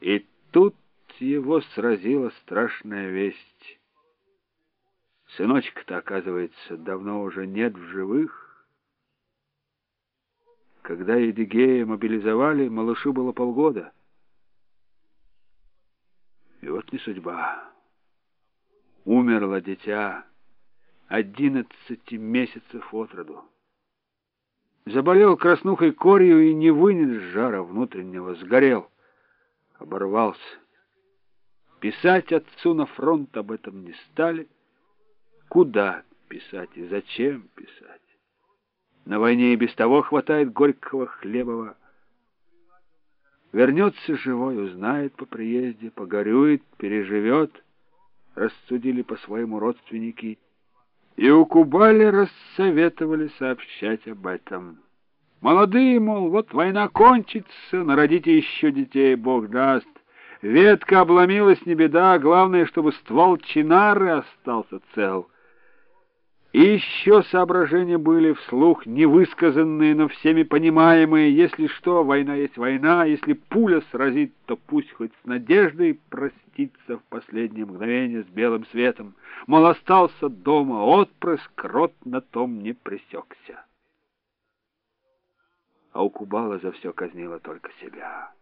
И тут его сразила страшная весть. Сыночка-то, оказывается, давно уже нет в живых. Когда Едигея мобилизовали, малышу было полгода. И вот не судьба. Умерло дитя одиннадцати месяцев от роду. Заболел краснухой корью и не вынес жара внутреннего, сгорел, оборвался. Писать отцу на фронт об этом не стали. Куда писать и зачем писать? На войне и без того хватает горького хлебова. Вернется живой, узнает по приезде, погорюет, переживет, рассудили по-своему родственники. И у Кубали рассоветовали сообщать об этом. Молодые, мол, вот война кончится, народите еще детей, Бог даст. Ветка обломилась, не беда, главное, чтобы ствол чинары остался цел. И еще соображения были вслух невысказанные, но всеми понимаемые. Если что, война есть война, если пуля сразит, то пусть хоть с надеждой простится в последнее мгновение с белым светом. Мол, остался дома отпрыск, рот на том не пресекся. А у Кубала за все казнила только себя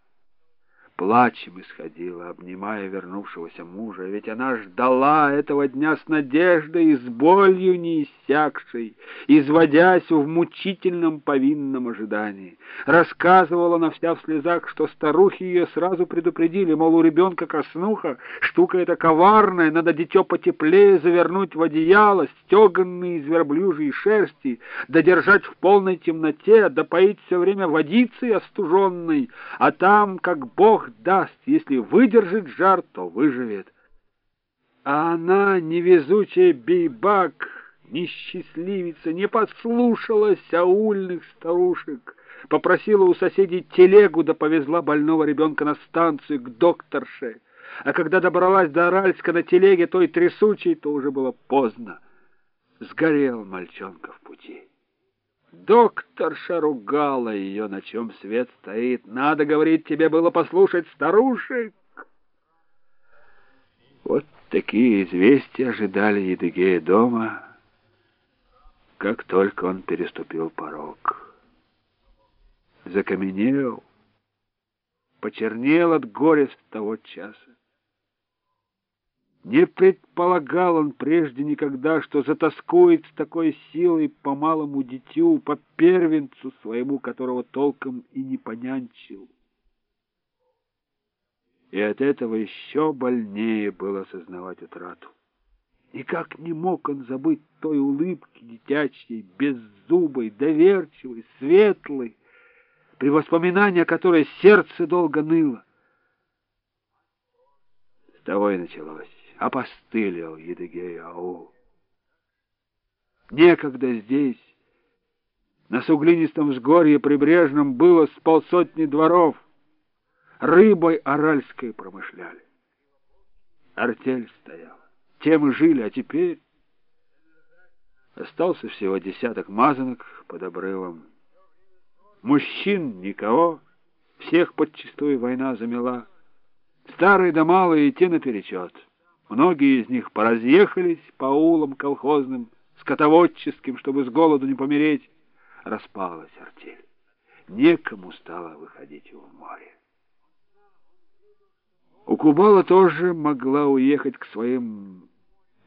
плачем исходила, обнимая вернувшегося мужа, ведь она ждала этого дня с надеждой и с болью не иссякшей, изводясь в мучительном повинном ожидании. Рассказывала она вся в слезах, что старухи ее сразу предупредили, мол, у ребенка коснуха, штука эта коварная, надо дитё потеплее завернуть в одеяло, стеганные из верблюжьей шерсти, да держать в полной темноте, да поить все время водицей остуженной, а там, как Бог даст, если выдержит жар, то выживет. А она, невезучая бейбак, несчастливица, не послушалась аульных старушек, попросила у соседей телегу да повезла больного ребенка на станцию к докторше. А когда добралась до Аральска на телеге той трясучей, то уже было поздно. Сгорел мальчонка в пути. Докторша ругала ее, на чем свет стоит. Надо, говорит, тебе было послушать старушек. Вот такие известия ожидали Едыгея дома, как только он переступил порог. Закаменел, почернел от горя с того часа. Не предполагал он прежде никогда, что затаскует с такой силой по малому дитю, по первенцу своему, которого толком и не понянчил. И от этого еще больнее было осознавать утрату. Никак не мог он забыть той улыбки дитячей, беззубой, доверчивой, светлой, при воспоминании о которой сердце долго ныло. С того и началось опостылил Едыгей Ау. Некогда здесь, на суглинистом взгорье прибрежном, было с полсотни дворов. Рыбой аральской промышляли. Артель стояла. Тем и жили, а теперь... Остался всего десяток мазанок под обрывом. Мужчин никого, всех подчистую война замела. Старые да малые, и те наперечет. Многие из них поразъехались по улам колхозным, скотоводческим, чтобы с голоду не помереть. Распалась артель. Некому стало выходить в море. У Кубала тоже могла уехать к своим...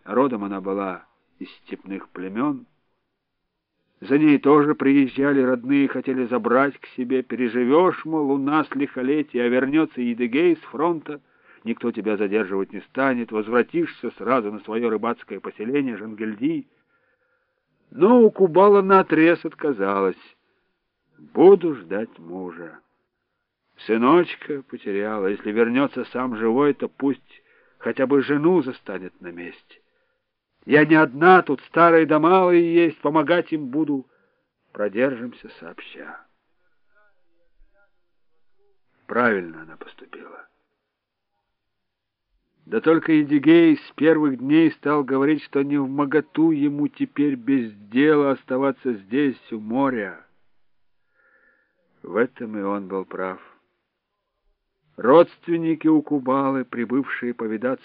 Родом она была из степных племен. За ней тоже приезжали родные, хотели забрать к себе. Переживешь, мол, у нас лихолетие, а вернется Едыгей с фронта — никто тебя задерживать не станет, возвратишься сразу на свое рыбацкое поселение Жангельди. Но у Кубала наотрез отказалась. Буду ждать мужа. Сыночка потеряла. Если вернется сам живой, то пусть хотя бы жену застанет на месте. Я не одна, тут старые да малые есть, помогать им буду. Продержимся сообща. Правильно она поступила. Да только Едигей с первых дней стал говорить, что не в моготу ему теперь без дела оставаться здесь, у моря. В этом и он был прав. Родственники у Кубалы, прибывшие повидаться